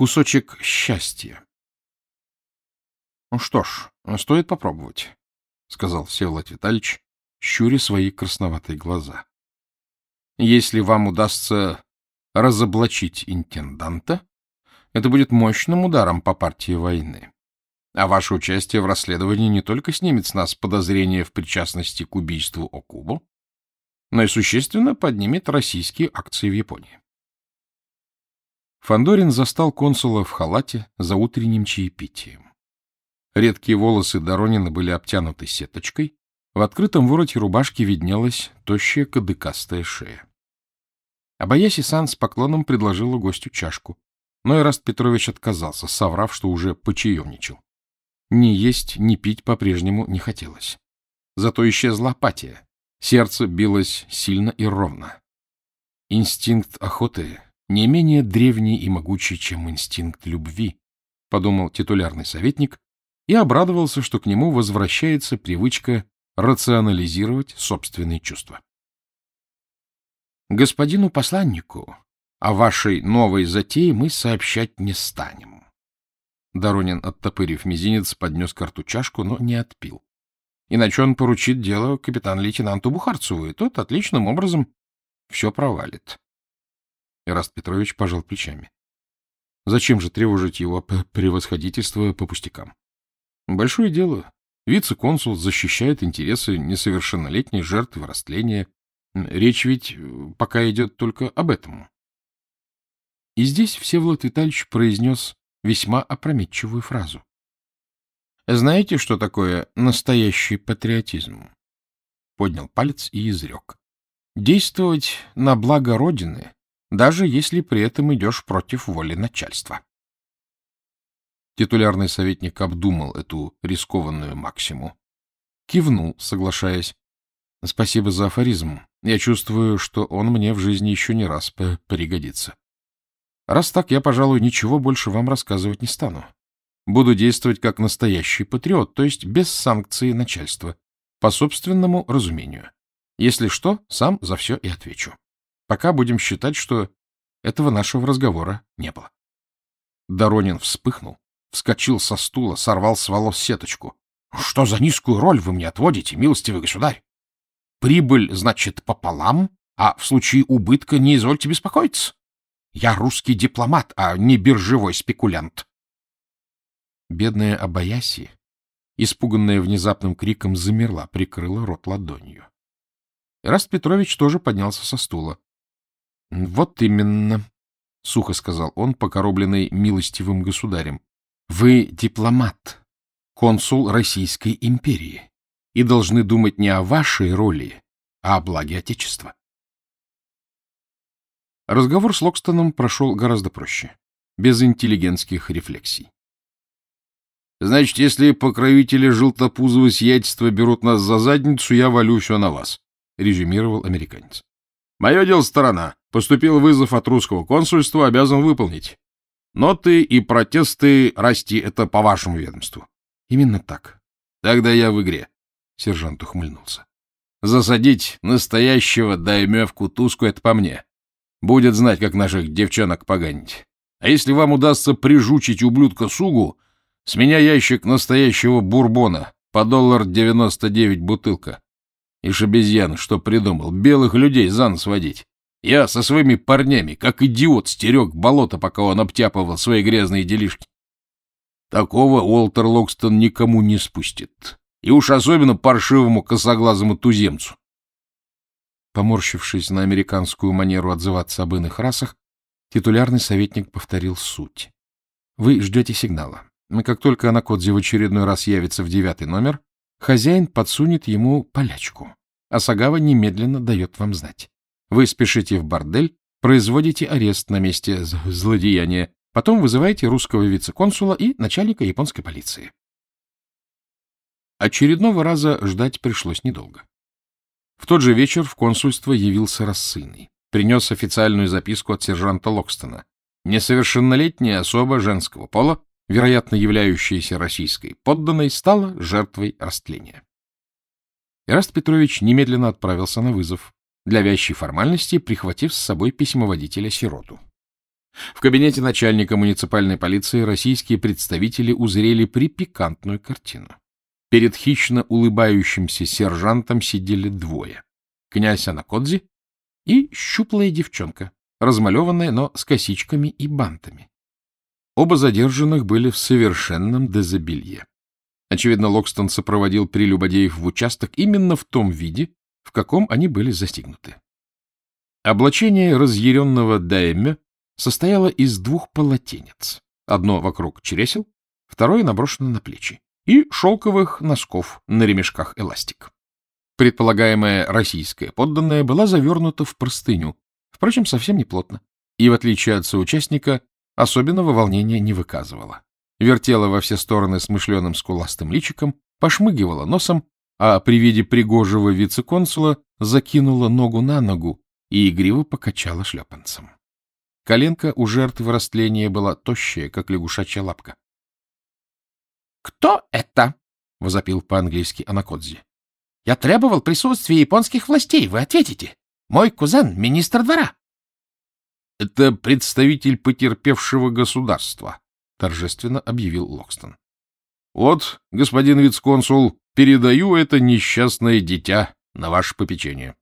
кусочек счастья. — Ну что ж, стоит попробовать, — сказал Всеволод Витальевич, щуря свои красноватые глаза. — Если вам удастся разоблачить интенданта, это будет мощным ударом по партии войны. А ваше участие в расследовании не только снимет с нас подозрение в причастности к убийству Окубо, но и существенно поднимет российские акции в Японии. Фандорин застал консула в халате за утренним чаепитием. Редкие волосы Доронина были обтянуты сеточкой, в открытом вороте рубашки виднелась тощая кадыкастая шея. Абаяси Сан с поклоном предложила гостю чашку, но Ираст Петрович отказался, соврав, что уже почаевничал. Ни есть, ни пить по-прежнему не хотелось. Зато исчезла апатия. Сердце билось сильно и ровно. Инстинкт охоты не менее древний и могучий, чем инстинкт любви, — подумал титулярный советник и обрадовался, что к нему возвращается привычка рационализировать собственные чувства. Господину посланнику о вашей новой затее мы сообщать не станем. Доронин, оттопырив мизинец, поднес карту чашку, но не отпил. Иначе он поручит дело капитан-лейтенанту Бухарцеву, и тот отличным образом все провалит. Ираст Петрович пожал плечами. Зачем же тревожить его превосходительство по пустякам? Большое дело. Вице-консул защищает интересы несовершеннолетней жертвы растления. Речь ведь э, пока идет только об этом. И здесь Всеволод Витальевич произнес весьма опрометчивую фразу. Знаете, что такое настоящий патриотизм? Поднял палец и изрек. Действовать на благо Родины даже если при этом идешь против воли начальства. Титулярный советник обдумал эту рискованную максиму. Кивнул, соглашаясь. — Спасибо за афоризм. Я чувствую, что он мне в жизни еще не раз пригодится. Раз так, я, пожалуй, ничего больше вам рассказывать не стану. Буду действовать как настоящий патриот, то есть без санкции начальства, по собственному разумению. Если что, сам за все и отвечу. Пока будем считать, что этого нашего разговора не было. Доронин вспыхнул, вскочил со стула, сорвал с волос сеточку. — Что за низкую роль вы мне отводите, милостивый государь? Прибыль, значит, пополам, а в случае убытка не извольте беспокоиться. Я русский дипломат, а не биржевой спекулянт. Бедная Абаяси, испуганная внезапным криком, замерла, прикрыла рот ладонью. Раст Петрович тоже поднялся со стула. — Вот именно, — сухо сказал он, покоробленный милостивым государем. — Вы дипломат, консул Российской империи, и должны думать не о вашей роли, а о благе Отечества. Разговор с Локстоном прошел гораздо проще, без интеллигентских рефлексий. — Значит, если покровители желтопузого сиятельства берут нас за задницу, я валю все на вас, — резюмировал американец. — Мое дело сторона. Поступил вызов от русского консульства, обязан выполнить. Ноты и протесты расти — это по вашему ведомству. — Именно так. — Тогда я в игре. Сержант ухмыльнулся. — Засадить настоящего даймё в кутузку — это по мне. Будет знать, как наших девчонок поганить. А если вам удастся прижучить ублюдка Сугу, с меня ящик настоящего бурбона по доллар девяносто девять бутылка. Ишь обезьян, что придумал, белых людей за нос водить. Я со своими парнями, как идиот, стерег болото, пока он обтяпывал свои грязные делишки. Такого Уолтер Локстон никому не спустит. И уж особенно паршивому косоглазому туземцу. Поморщившись на американскую манеру отзываться об иных расах, титулярный советник повторил суть. Вы ждете сигнала. Как только Анакодзе в очередной раз явится в девятый номер, хозяин подсунет ему полячку, а Сагава немедленно дает вам знать. Вы спешите в бордель, производите арест на месте злодеяния, потом вызываете русского вице-консула и начальника японской полиции. Очередного раза ждать пришлось недолго. В тот же вечер в консульство явился рассыльный. Принес официальную записку от сержанта Локстона. Несовершеннолетняя особа женского пола, вероятно являющаяся российской подданной, стала жертвой растления. Ираст Петрович немедленно отправился на вызов, для вящей формальности прихватив с собой письмоводителя-сироту. В кабинете начальника муниципальной полиции российские представители узрели припикантную картину. Перед хищно улыбающимся сержантом сидели двое. Князь Анакодзи и щуплая девчонка, размалеванная, но с косичками и бантами. Оба задержанных были в совершенном дезобелье. Очевидно, Локстон сопроводил прелюбодеев в участок именно в том виде, в каком они были застигнуты. Облачение разъяренного Даймё состояло из двух полотенец. Одно вокруг чересел, второе наброшено на плечи, и шелковых носков на ремешках эластик. Предполагаемая российская подданная была завернута в простыню, впрочем, совсем не плотно, и, в отличие от соучастника, особенного волнения не выказывала. Вертела во все стороны смышленым скуластым личиком, пошмыгивала носом, а при виде пригожего вице-консула закинула ногу на ногу и игриво покачала шлепанцем. Коленка у жертвы растления была тощая, как лягушачья лапка. — Кто это? — возопил по-английски Анакодзи. — Я требовал присутствия японских властей, вы ответите. Мой кузен — министр двора. — Это представитель потерпевшего государства, — торжественно объявил Локстон. — Вот, господин вице-консул, передаю это несчастное дитя на ваше попечение.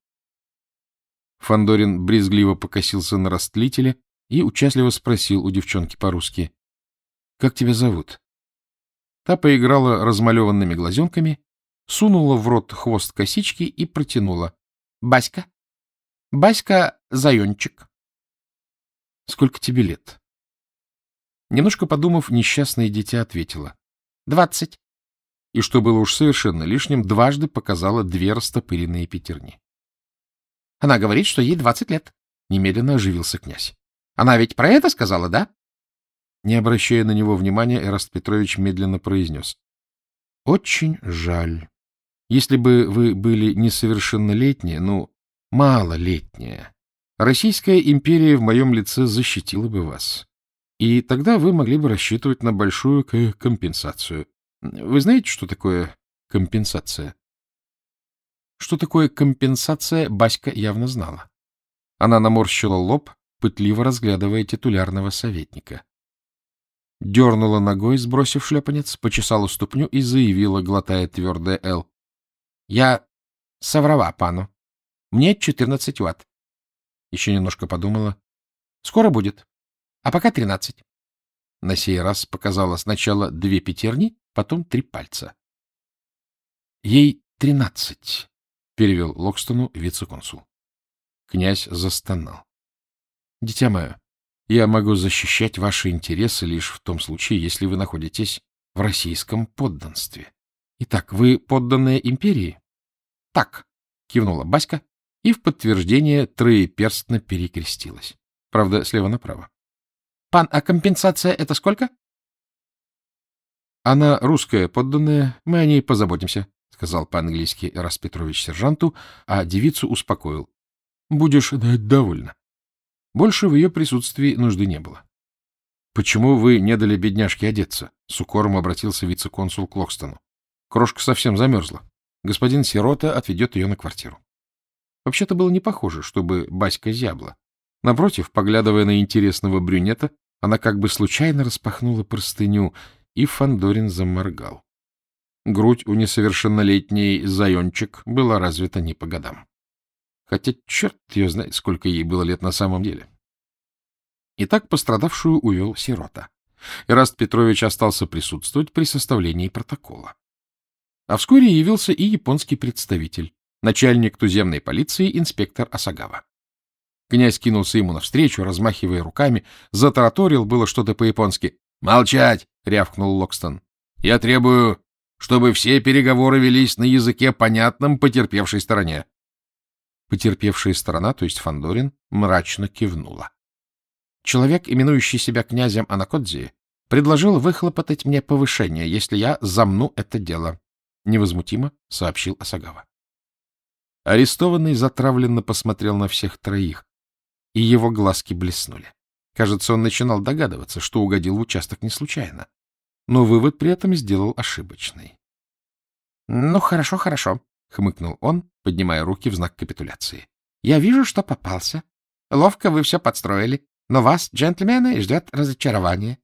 Фандорин брезгливо покосился на растлителя и участливо спросил у девчонки по-русски. — Как тебя зовут? Та поиграла размалеванными глазенками, сунула в рот хвост косички и протянула. — Баська. Баська Зайончик. — Сколько тебе лет? Немножко подумав, несчастное дитя ответила. — Двадцать. И, что было уж совершенно лишним, дважды показала две растопыренные пятерни. — Она говорит, что ей двадцать лет. Немедленно оживился князь. Она ведь про это сказала, да? Не обращая на него внимания, Эраст Петрович медленно произнес. — Очень жаль. Если бы вы были несовершеннолетние, ну, малолетние, Российская империя в моем лице защитила бы вас. И тогда вы могли бы рассчитывать на большую компенсацию. Вы знаете, что такое компенсация? Что такое компенсация, Баська явно знала. Она наморщила лоб, пытливо разглядывая титулярного советника. Дернула ногой, сбросив шлепанец, почесала ступню и заявила, глотая твердое «Л». — Я соврала пану. Мне четырнадцать ватт. Еще немножко подумала. — Скоро будет. А пока тринадцать. На сей раз показала сначала две пятерни, потом три пальца. — Ей тринадцать, — перевел Локстону вице-консул. Князь застонал. — Дитя мое, я могу защищать ваши интересы лишь в том случае, если вы находитесь в российском подданстве. Итак, вы подданные империи? — Так, — кивнула Баська и в подтверждение троеперстно перекрестилась. Правда, слева направо. — Пан, а компенсация это сколько? — Она русская подданная, мы о ней позаботимся, — сказал по-английски Рас Петрович сержанту, а девицу успокоил. — Будешь довольна. Больше в ее присутствии нужды не было. — Почему вы не дали бедняжке одеться? — с укором обратился вице-консул к Локстону. Крошка совсем замерзла. Господин Сирота отведет ее на квартиру. Вообще-то было не похоже, чтобы Баська зябла. Напротив, поглядывая на интересного брюнета, она как бы случайно распахнула простыню, и Фандорин заморгал. Грудь у несовершеннолетней Зайончик была развита не по годам. Хотя черт ее знает, сколько ей было лет на самом деле. Итак, пострадавшую увел сирота. Ираст Петрович остался присутствовать при составлении протокола. А вскоре явился и японский представитель, начальник туземной полиции инспектор Асагава. Князь кинулся ему навстречу, размахивая руками, затараторил было что-то по-японски. «Молчать!» — рявкнул Локстон. «Я требую, чтобы все переговоры велись на языке, понятном потерпевшей стороне. Потерпевшая сторона, то есть Фандорин, мрачно кивнула. Человек, именующий себя князем Анакодзи, предложил выхлопотать мне повышение, если я замну это дело. Невозмутимо сообщил Асагава. Арестованный затравленно посмотрел на всех троих, и его глазки блеснули. Кажется, он начинал догадываться, что угодил в участок не случайно. Но вывод при этом сделал ошибочный. — Ну, хорошо, хорошо, — хмыкнул он, поднимая руки в знак капитуляции. — Я вижу, что попался. Ловко вы все подстроили. Но вас, джентльмены, ждет разочарование.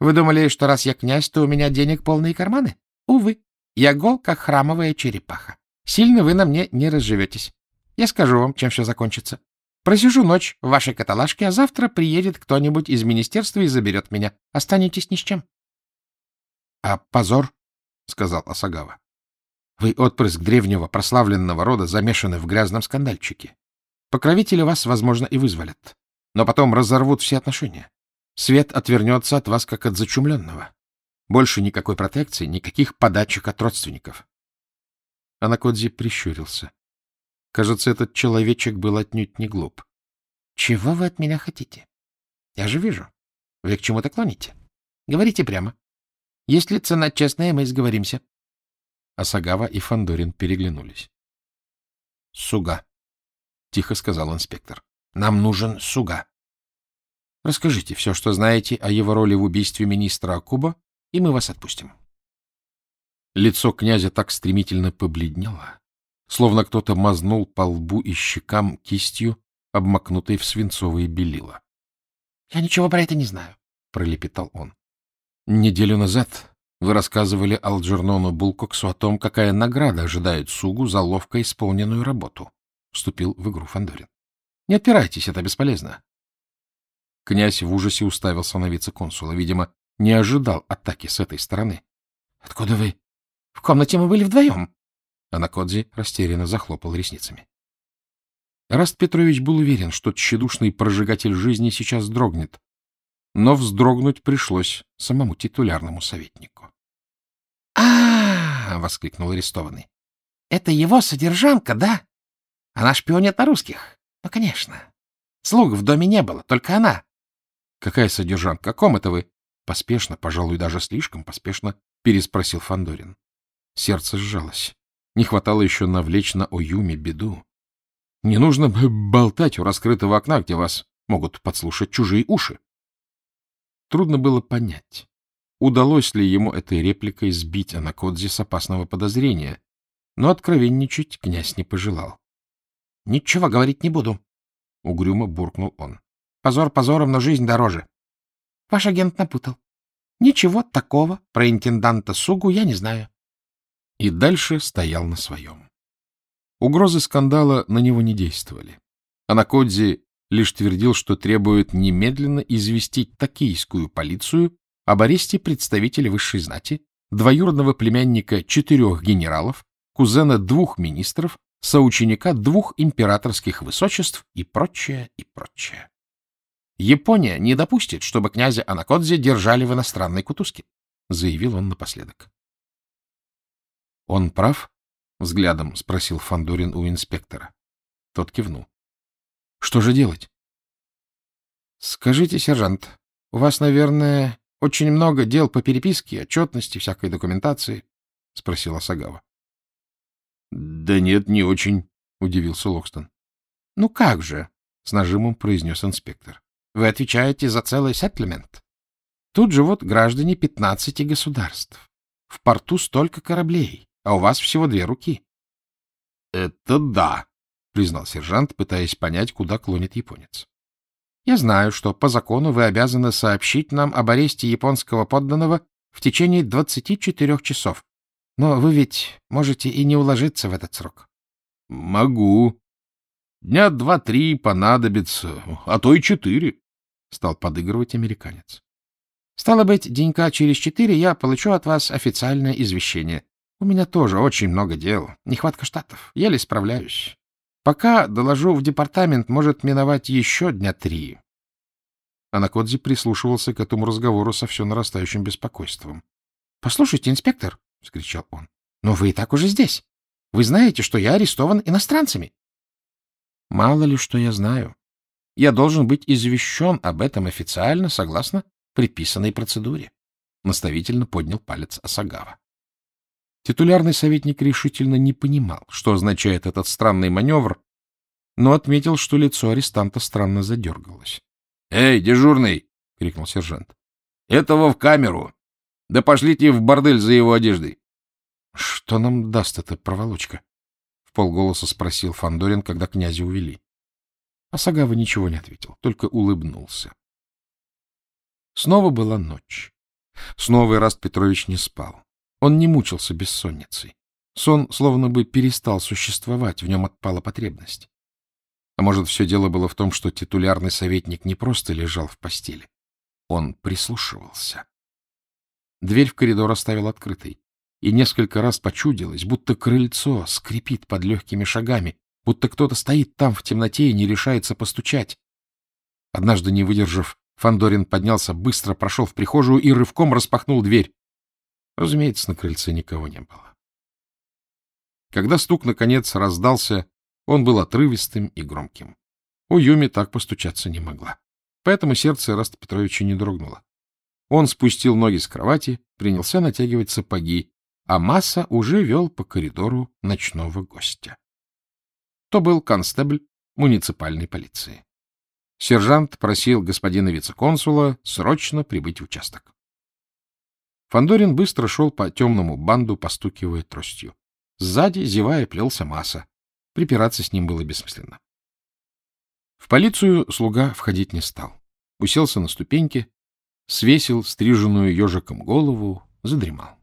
Вы думали, что раз я князь, то у меня денег полные карманы? Увы, я гол, как храмовая черепаха. Сильно вы на мне не разживетесь. Я скажу вам, чем все закончится. Просижу ночь в вашей каталажке, а завтра приедет кто-нибудь из министерства и заберет меня. Останетесь ни с чем. — А позор, — сказал Осагава. — Вы отпрыск древнего прославленного рода, замешаны в грязном скандальчике. Покровители вас, возможно, и вызволят, но потом разорвут все отношения. Свет отвернется от вас, как от зачумленного. Больше никакой протекции, никаких подачек от родственников. Анакодзи прищурился. Кажется, этот человечек был отнюдь не глуп. — Чего вы от меня хотите? Я же вижу. Вы к чему-то клоните. Говорите прямо. Если цена честная, мы сговоримся. Асагава и Фандорин переглянулись. — Суга, — тихо сказал инспектор. — Нам нужен Суга. Расскажите все, что знаете о его роли в убийстве министра Акуба, и мы вас отпустим. Лицо князя так стремительно побледнело, словно кто-то мазнул по лбу и щекам кистью, обмакнутой в свинцовые белила. — Я ничего про это не знаю, — пролепетал он. — Неделю назад вы рассказывали Алджернону Булкоксу о том, какая награда ожидает Сугу за ловко исполненную работу, — вступил в игру Фандорин. Не отпирайтесь, это бесполезно. Князь в ужасе уставился на вице-консула. Видимо, не ожидал атаки с этой стороны. — Откуда вы? В комнате мы были вдвоем. Анакодзи растерянно захлопал ресницами. Раст Петрович был уверен, что тщедушный прожигатель жизни сейчас дрогнет, но вздрогнуть пришлось самому титулярному советнику. а, -а, -а воскликнул арестованный. — Это его содержанка, да? Она шпионит на русских. Ну, конечно. Слуг в доме не было, только она. — Какая содержанка? О ком это вы? Поспешно, пожалуй, даже слишком поспешно, переспросил Фандорин. Сердце сжалось. Не хватало еще навлечь на Оюме беду. Не нужно болтать у раскрытого окна, где вас могут подслушать чужие уши. Трудно было понять, удалось ли ему этой репликой сбить Анакодзи с опасного подозрения, но откровенничать князь не пожелал. — Ничего говорить не буду, — угрюмо буркнул он. Позор позором, но жизнь дороже. Ваш агент напутал. Ничего такого про интенданта Сугу я не знаю. И дальше стоял на своем. Угрозы скандала на него не действовали. Анакодзи лишь твердил, что требует немедленно известить токийскую полицию об аресте представителя высшей знати, двоюродного племянника четырех генералов, кузена двух министров, соученика двух императорских высочеств и прочее, и прочее. Япония не допустит, чтобы князя Анакодзе держали в иностранной кутузке, — заявил он напоследок. — Он прав? — взглядом спросил Фандорин у инспектора. Тот кивнул. — Что же делать? — Скажите, сержант, у вас, наверное, очень много дел по переписке, отчетности, всякой документации? — спросил Асагава. — Да нет, не очень, — удивился Локстон. — Ну как же, — с нажимом произнес инспектор. Вы отвечаете за целый сеттлемент. Тут живут граждане пятнадцати государств. В порту столько кораблей, а у вас всего две руки. — Это да, — признал сержант, пытаясь понять, куда клонит японец. — Я знаю, что по закону вы обязаны сообщить нам об аресте японского подданного в течение двадцати четырех часов. Но вы ведь можете и не уложиться в этот срок. — Могу, Дня два-три понадобится, а то и четыре, — стал подыгрывать американец. — Стало быть, денька через четыре я получу от вас официальное извещение. У меня тоже очень много дел, нехватка штатов, еле справляюсь. Пока доложу в департамент, может миновать еще дня три. Анакодзи прислушивался к этому разговору со все нарастающим беспокойством. — Послушайте, инспектор, — вскричал он, — но вы и так уже здесь. Вы знаете, что я арестован иностранцами. Мало ли что я знаю. Я должен быть извещен об этом официально, согласно приписанной процедуре. Наставительно поднял палец Асагава. Титулярный советник решительно не понимал, что означает этот странный маневр, но отметил, что лицо арестанта странно задергалось. — Эй, дежурный! — крикнул сержант. — Этого в камеру! Да пошлите в бордель за его одеждой! — Что нам даст эта проволочка? — в полголоса спросил Фандорин, когда князя увели. Асагава ничего не ответил, только улыбнулся. Снова была ночь. Снова Ираст Петрович не спал. Он не мучился бессонницей. Сон словно бы перестал существовать, в нем отпала потребность. А может, все дело было в том, что титулярный советник не просто лежал в постели. Он прислушивался. Дверь в коридор оставил открытой, и несколько раз почудилось, будто крыльцо скрипит под легкими шагами, будто кто-то стоит там в темноте и не решается постучать. Однажды, не выдержав, Фандорин поднялся, быстро прошел в прихожую и рывком распахнул дверь. Разумеется, на крыльце никого не было. Когда стук, наконец, раздался, он был отрывистым и громким. У Юми так постучаться не могла. Поэтому сердце Раста Петровича не дрогнуло. Он спустил ноги с кровати, принялся натягивать сапоги, а Масса уже вел по коридору ночного гостя. То был констебль муниципальной полиции. Сержант просил господина вице-консула срочно прибыть в участок. Фандорин быстро шел по темному банду, постукивая тростью. Сзади, зевая, плелся Масса. Припираться с ним было бессмысленно. В полицию слуга входить не стал. Уселся на ступеньки, свесил стриженную ежиком голову, задремал.